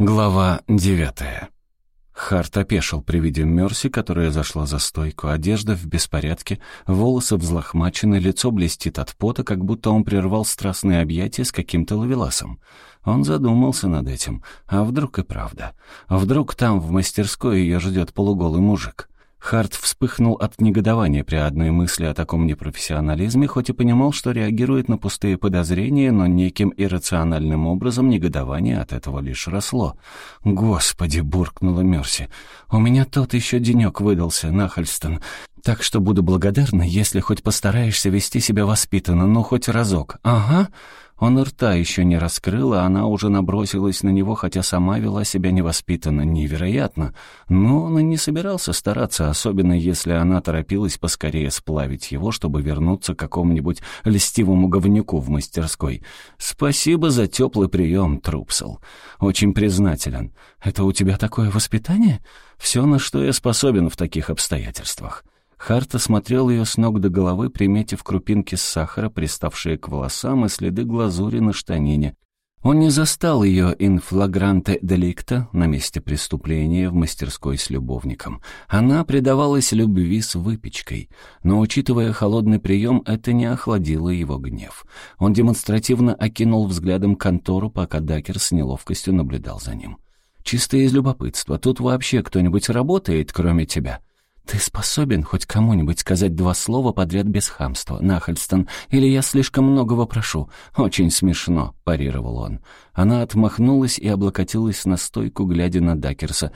Глава девятая. Харт опешил при виде Мерси, которая зашла за стойку. Одежда в беспорядке, волосы взлохмачены, лицо блестит от пота, как будто он прервал страстные объятия с каким-то ловеласом. Он задумался над этим. А вдруг и правда? Вдруг там, в мастерской, ее ждет полуголый мужик? Харт вспыхнул от негодования при одной мысли о таком непрофессионализме, хоть и понимал, что реагирует на пустые подозрения, но неким иррациональным образом негодование от этого лишь росло. «Господи!» — буркнула Мерси. «У меня тот еще денек выдался, Нахальстон. Так что буду благодарна, если хоть постараешься вести себя воспитанно, ну хоть разок. Ага!» Он рта еще не раскрыл, а она уже набросилась на него, хотя сама вела себя невоспитанно. Невероятно. Но он и не собирался стараться, особенно если она торопилась поскорее сплавить его, чтобы вернуться к какому-нибудь льстивому говнюку в мастерской. «Спасибо за теплый прием, Трупсел. Очень признателен. Это у тебя такое воспитание? Все, на что я способен в таких обстоятельствах». Харт осмотрел ее с ног до головы, приметив крупинки сахара, приставшие к волосам, и следы глазури на штанине. Он не застал ее инфлагранте деликта на месте преступления в мастерской с любовником. Она предавалась любви с выпечкой, но, учитывая холодный прием, это не охладило его гнев. Он демонстративно окинул взглядом контору, пока Дакер с неловкостью наблюдал за ним. «Чисто из любопытства. Тут вообще кто-нибудь работает, кроме тебя?» «Ты способен хоть кому-нибудь сказать два слова подряд без хамства, Нахальстон, или я слишком многого прошу? Очень смешно», — парировал он. Она отмахнулась и облокотилась на стойку, глядя на Дакерса.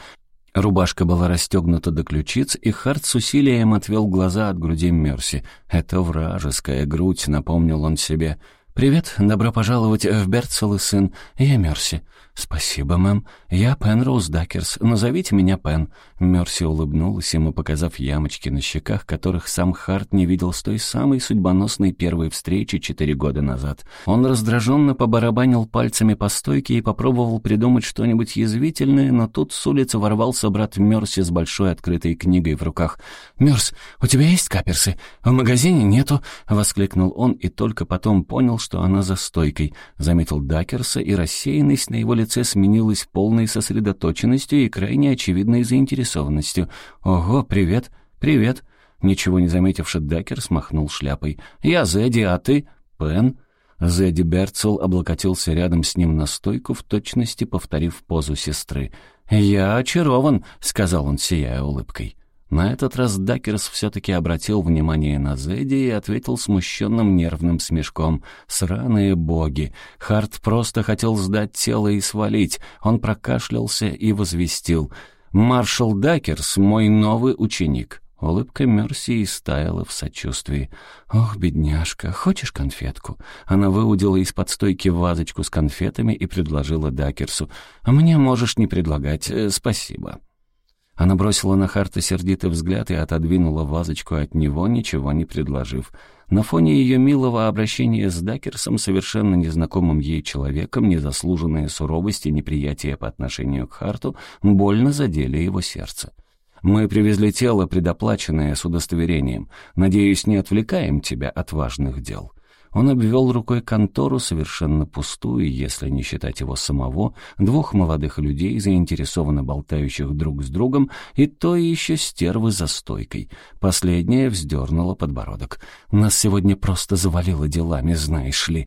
Рубашка была расстегнута до ключиц, и Харт с усилием отвел глаза от груди Мерси. «Это вражеская грудь», — напомнил он себе. «Привет, добро пожаловать в Берцел и сын. Я Мерси». «Спасибо, мэм. Я Пенроуз Дакерс. Назовите меня Пен». Мерси улыбнулась ему, показав ямочки на щеках, которых сам Харт не видел с той самой судьбоносной первой встречи четыре года назад. Он раздраженно побарабанил пальцами по стойке и попробовал придумать что-нибудь язвительное, но тут с улицы ворвался брат Мерси с большой открытой книгой в руках. «Мерс, у тебя есть каперсы? В магазине нету?» — воскликнул он и только потом понял, что она за стойкой. Заметил Дакерса, и рассеянность на его лице лице сменилась полной сосредоточенностью и крайне очевидной заинтересованностью. «Ого, привет, привет!» Ничего не заметивший Деккер смахнул шляпой. «Я Зедди, а ты?» «Пен?» Зедди Берцел облокотился рядом с ним на стойку, в точности повторив позу сестры. «Я очарован», — сказал он, сияя улыбкой. На этот раз Дакерс все-таки обратил внимание на Зедди и ответил смущенным нервным смешком. «Сраные боги! Харт просто хотел сдать тело и свалить. Он прокашлялся и возвестил. «Маршал Дакерс — мой новый ученик». Улыбка Мерси истаяла в сочувствии. «Ох, бедняжка, хочешь конфетку?» Она выудила из-под стойки вазочку с конфетами и предложила Дакерсу. «А мне можешь не предлагать, э, спасибо». Она бросила на Харта сердитый взгляд и отодвинула вазочку от него, ничего не предложив. На фоне ее милого обращения с Дакерсом, совершенно незнакомым ей человеком, незаслуженная суровость и неприятие по отношению к Харту больно задели его сердце. «Мы привезли тело, предоплаченное с удостоверением. Надеюсь, не отвлекаем тебя от важных дел». Он обвел рукой контору, совершенно пустую, если не считать его самого, двух молодых людей, заинтересованно болтающих друг с другом, и то еще стервы за стойкой. Последняя вздернула подбородок. «Нас сегодня просто завалило делами, знаешь ли».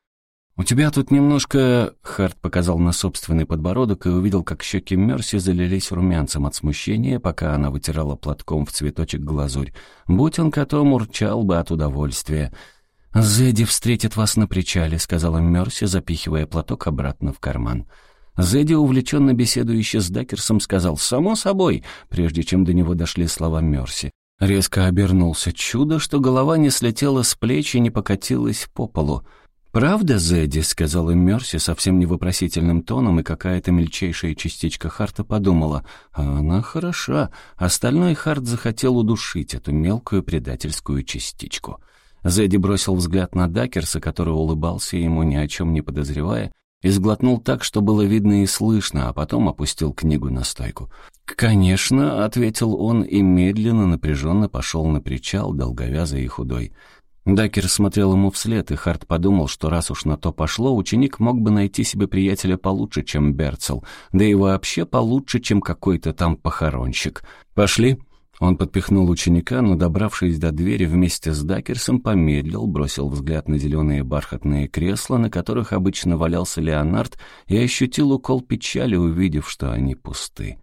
«У тебя тут немножко...» — Харт показал на собственный подбородок и увидел, как щеки Мерси залились румянцем от смущения, пока она вытирала платком в цветочек глазурь. Будь он котом, урчал бы от удовольствия. «Зэдди встретит вас на причале», — сказала Мерси, запихивая платок обратно в карман. Зэдди, увлеченно беседующий с Дакерсом, сказал «само собой», прежде чем до него дошли слова Мерси. Резко обернулся. Чудо, что голова не слетела с плеч и не покатилась по полу. «Правда, Зэдди?» — сказала Мерси совсем невопросительным тоном, и какая-то мельчайшая частичка Харта подумала. «А она хороша». Остальной Харт захотел удушить эту мелкую предательскую частичку. Зэдди бросил взгляд на Дакерса, который улыбался ему, ни о чем не подозревая, и сглотнул так, что было видно и слышно, а потом опустил книгу на стойку. «Конечно», — ответил он и медленно, напряженно пошел на причал, долговязый и худой. Дакер смотрел ему вслед, и Харт подумал, что раз уж на то пошло, ученик мог бы найти себе приятеля получше, чем Берцел, да и вообще получше, чем какой-то там похоронщик. «Пошли?» Он подпихнул ученика, но, добравшись до двери вместе с Дакерсом, помедлил, бросил взгляд на зеленые бархатные кресла, на которых обычно валялся Леонард, и ощутил укол печали, увидев, что они пусты.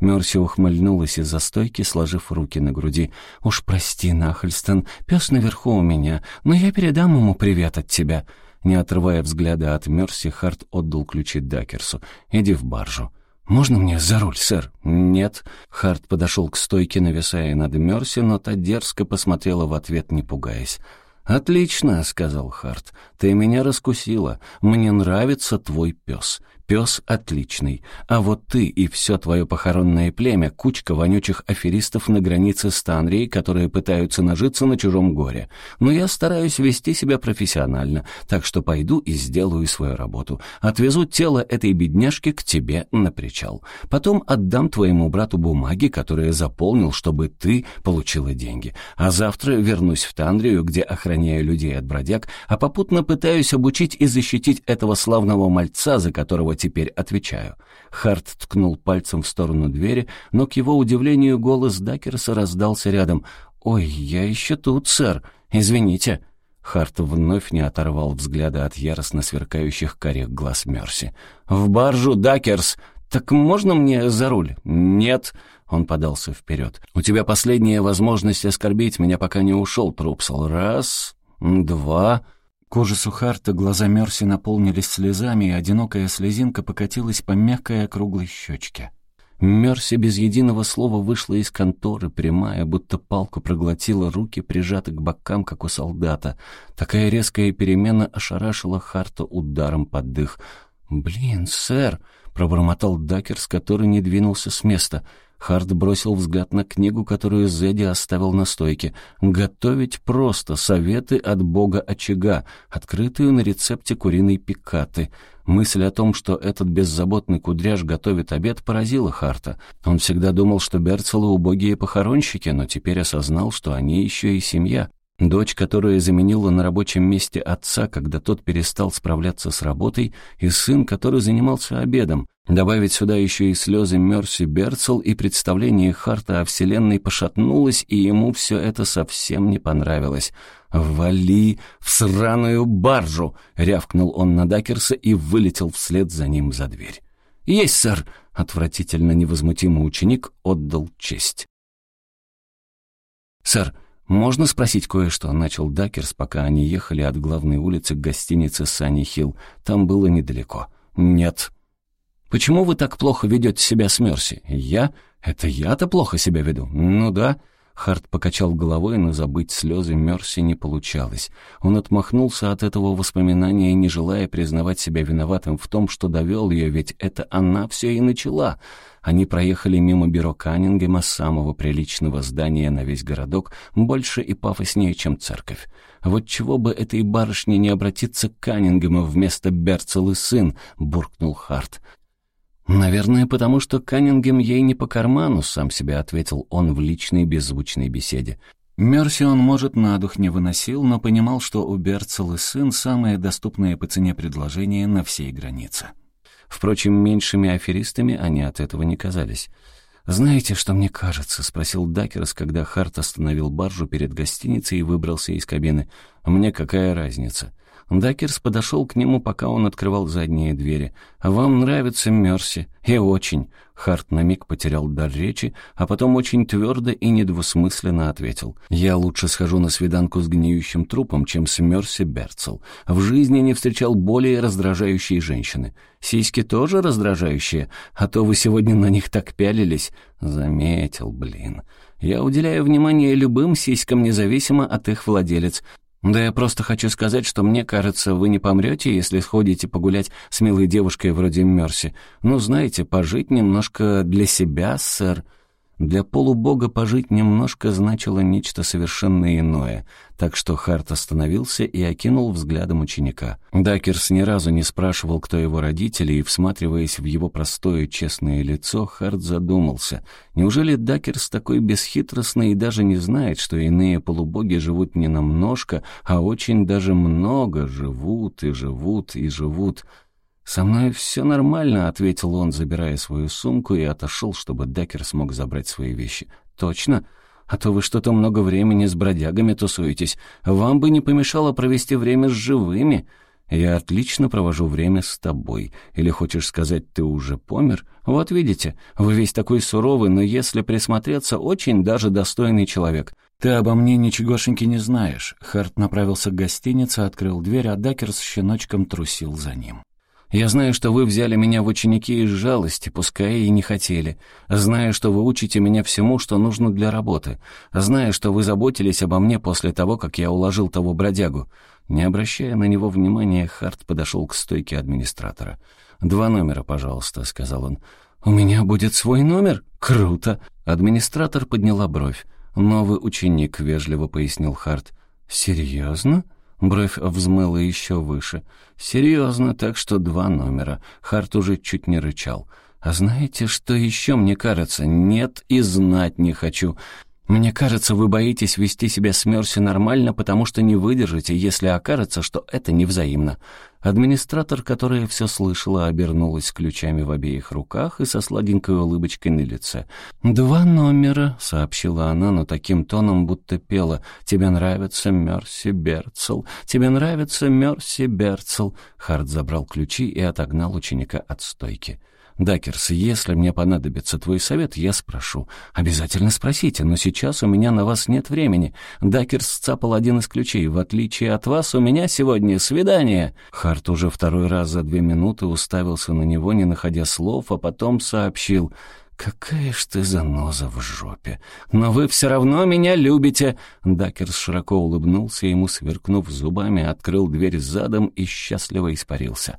Мерси ухмыльнулась из-за стойки, сложив руки на груди. «Уж прости, Нахальстон, пес наверху у меня, но я передам ему привет от тебя». Не отрывая взгляда от Мерси, Харт отдал ключи Дакерсу. «Иди в баржу». «Можно мне за руль, сэр?» «Нет». Харт подошел к стойке, нависая над Мерси, но та дерзко посмотрела в ответ, не пугаясь. «Отлично», — сказал Харт. «Ты меня раскусила. Мне нравится твой пес. Пес отличный. А вот ты и все твое похоронное племя — кучка вонючих аферистов на границе с Танрией, которые пытаются нажиться на чужом горе. Но я стараюсь вести себя профессионально, так что пойду и сделаю свою работу. Отвезу тело этой бедняжки к тебе на причал. Потом отдам твоему брату бумаги, которые заполнил, чтобы ты получила деньги. А завтра вернусь в Танрию, где охраняю людей от бродяг, а попутно пытаюсь обучить и защитить этого славного мальца, за которого теперь отвечаю». Харт ткнул пальцем в сторону двери, но, к его удивлению, голос Дакерса раздался рядом. «Ой, я еще тут, сэр. Извините». Харт вновь не оторвал взгляда от яростно сверкающих карих глаз Мерси. «В баржу, Дакерс! Так можно мне за руль?» «Нет». Он подался вперед. «У тебя последняя возможность оскорбить меня, пока не ушел, Трупсел. Раз, два...» К ужасу Харта глаза Мерси наполнились слезами, и одинокая слезинка покатилась по мягкой округлой щечке. Мерси без единого слова вышла из конторы, прямая, будто палку проглотила руки, прижаты к бокам, как у солдата. Такая резкая перемена ошарашила Харта ударом под дых. «Блин, сэр!» — пробормотал Дакерс, который не двинулся с места — Харт бросил взгляд на книгу, которую Зедди оставил на стойке. «Готовить просто. Советы от бога очага», открытую на рецепте куриной пикаты. Мысль о том, что этот беззаботный кудряш готовит обед, поразила Харта. Он всегда думал, что Берцелы убогие похоронщики, но теперь осознал, что они еще и семья. Дочь, которая заменила на рабочем месте отца, когда тот перестал справляться с работой, и сын, который занимался обедом. Добавить сюда еще и слезы Мерси Берцел, и представление Харта о Вселенной пошатнулось, и ему все это совсем не понравилось. «Вали в сраную баржу!» — рявкнул он на Дакерса и вылетел вслед за ним за дверь. «Есть, сэр!» — отвратительно невозмутимый ученик отдал честь. «Сэр, можно спросить кое-что?» — начал Дакерс, пока они ехали от главной улицы к гостинице Санни Хилл. Там было недалеко. «Нет», Почему вы так плохо ведете себя с Мерси? Я? Это я-то плохо себя веду? Ну да. Харт покачал головой, но забыть слезы Мерси не получалось. Он отмахнулся от этого воспоминания, не желая признавать себя виноватым в том, что довел ее, ведь это она все и начала. Они проехали мимо бюро Каннингема, самого приличного здания на весь городок, больше и пафоснее, чем церковь. Вот чего бы этой барышне не обратиться к Каннингему вместо Берцел и сын, буркнул Харт. «Наверное, потому что Каннингем ей не по карману», — сам себе ответил он в личной беззвучной беседе. Мерси он, может, на дух не выносил, но понимал, что у Берцел и сын самое доступное по цене предложение на всей границе. Впрочем, меньшими аферистами они от этого не казались. «Знаете, что мне кажется?» — спросил Дакерс, когда Харт остановил баржу перед гостиницей и выбрался из кабины. «Мне какая разница?» Дакерс подошел к нему, пока он открывал задние двери. «Вам нравится Мерси?» «И очень». Харт на миг потерял дар речи, а потом очень твердо и недвусмысленно ответил. «Я лучше схожу на свиданку с гниющим трупом, чем с Мерси Берцел. В жизни не встречал более раздражающей женщины. Сиськи тоже раздражающие, а то вы сегодня на них так пялились». Заметил, блин. Я уделяю внимание любым сиськам, независимо от их владелец. Да я просто хочу сказать, что мне кажется, вы не помрете, если сходите погулять с милой девушкой вроде Мерси. Ну, знаете, пожить немножко для себя, сэр». Для полубога пожить немножко значило нечто совершенно иное, так что Харт остановился и окинул взглядом ученика. Дакерс ни разу не спрашивал, кто его родители, и, всматриваясь в его простое, честное лицо, Харт задумался. Неужели Дакерс такой бесхитростный и даже не знает, что иные полубоги живут не немножко, а очень даже много живут и живут и живут — «Со мной все нормально», — ответил он, забирая свою сумку, и отошел, чтобы Дакерс смог забрать свои вещи. «Точно? А то вы что-то много времени с бродягами тусуетесь. Вам бы не помешало провести время с живыми. Я отлично провожу время с тобой. Или хочешь сказать, ты уже помер? Вот видите, вы весь такой суровый, но если присмотреться, очень даже достойный человек». «Ты обо мне ничегошеньки не знаешь». Харт направился к гостинице, открыл дверь, а Дакер с щеночком трусил за ним. Я знаю, что вы взяли меня в ученики из жалости, пускай и не хотели. Знаю, что вы учите меня всему, что нужно для работы. Знаю, что вы заботились обо мне после того, как я уложил того бродягу». Не обращая на него внимания, Харт подошел к стойке администратора. «Два номера, пожалуйста», — сказал он. «У меня будет свой номер? Круто!» Администратор подняла бровь. «Новый ученик», — вежливо пояснил Харт. «Серьезно?» Бровь взмыла еще выше. «Серьезно, так что два номера». Харт уже чуть не рычал. «А знаете, что еще мне кажется? Нет и знать не хочу. Мне кажется, вы боитесь вести себя с Мерси нормально, потому что не выдержите, если окажется, что это невзаимно. Администратор, которая все слышала, обернулась ключами в обеих руках и со сладенькой улыбочкой на лице. «Два номера», — сообщила она, но таким тоном, будто пела. «Тебе нравится Мерси Берцел? Тебе нравится Мерси Берцел?» Харт забрал ключи и отогнал ученика от стойки. «Дакерс, если мне понадобится твой совет, я спрошу. Обязательно спросите, но сейчас у меня на вас нет времени. Дакерс сцапал один из ключей. В отличие от вас, у меня сегодня свидание». Харт уже второй раз за две минуты уставился на него, не находя слов, а потом сообщил... «Какая ж ты заноза в жопе! Но вы все равно меня любите!» Дакерс широко улыбнулся, ему сверкнув зубами, открыл дверь задом и счастливо испарился.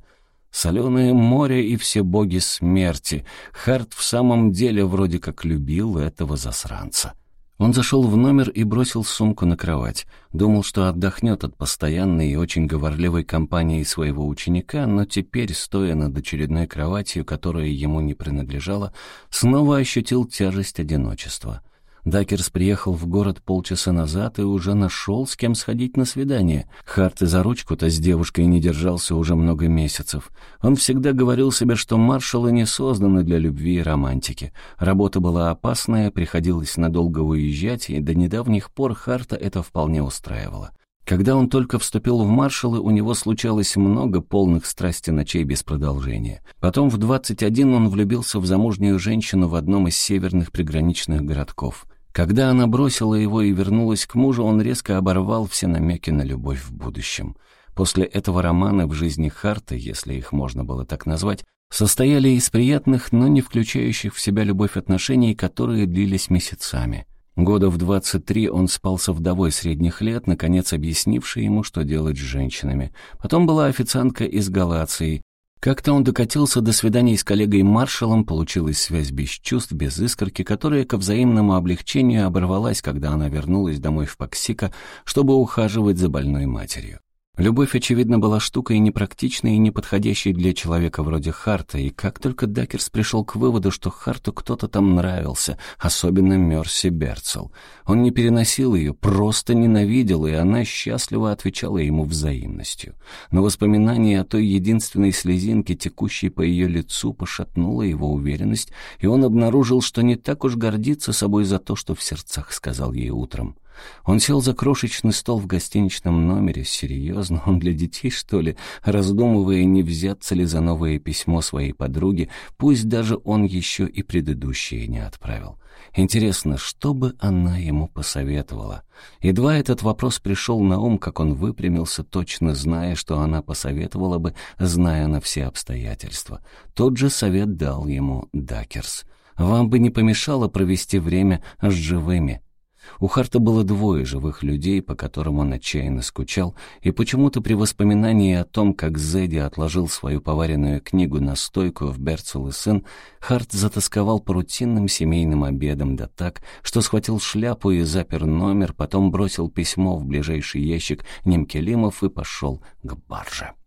Соленое море и все боги смерти. Харт в самом деле вроде как любил этого засранца. Он зашел в номер и бросил сумку на кровать. Думал, что отдохнет от постоянной и очень говорливой компании своего ученика, но теперь, стоя над очередной кроватью, которая ему не принадлежала, снова ощутил тяжесть одиночества. Дакерс приехал в город полчаса назад и уже нашел, с кем сходить на свидание. Харт и за ручку-то с девушкой не держался уже много месяцев. Он всегда говорил себе, что маршалы не созданы для любви и романтики. Работа была опасная, приходилось надолго уезжать, и до недавних пор Харта это вполне устраивало. Когда он только вступил в маршалы, у него случалось много полных страсти ночей без продолжения. Потом в 21 он влюбился в замужнюю женщину в одном из северных приграничных городков. Когда она бросила его и вернулась к мужу, он резко оборвал все намеки на любовь в будущем. После этого романа в жизни Харта, если их можно было так назвать, состояли из приятных, но не включающих в себя любовь отношений, которые длились месяцами. Года в 23 он спал со вдовой средних лет, наконец объяснившей ему, что делать с женщинами. Потом была официантка из Галации, как-то он докатился до свидания с коллегой-маршалом, получилась связь без чувств, без искорки, которая ко взаимному облегчению оборвалась, когда она вернулась домой в Паксика, чтобы ухаживать за больной матерью. Любовь, очевидно, была штукой непрактичной и неподходящей для человека вроде Харта, и как только Дакерс пришел к выводу, что Харту кто-то там нравился, особенно Мерси Берцел, он не переносил ее, просто ненавидел, и она счастливо отвечала ему взаимностью. Но воспоминание о той единственной слезинке, текущей по ее лицу, пошатнуло его уверенность, и он обнаружил, что не так уж гордится собой за то, что в сердцах сказал ей утром. Он сел за крошечный стол в гостиничном номере. Серьезно, он для детей, что ли? Раздумывая, не взяться ли за новое письмо своей подруги, пусть даже он еще и предыдущее не отправил. Интересно, что бы она ему посоветовала? Едва этот вопрос пришел на ум, как он выпрямился, точно зная, что она посоветовала бы, зная на все обстоятельства. Тот же совет дал ему Дакерс. «Вам бы не помешало провести время с живыми». У Харта было двое живых людей, по которым он отчаянно скучал, и почему-то при воспоминании о том, как Зедди отложил свою поваренную книгу на стойку в Берцел и сын, Харт затасковал по рутинным семейным обедам, да так, что схватил шляпу и запер номер, потом бросил письмо в ближайший ящик Немкелимов и пошел к барже.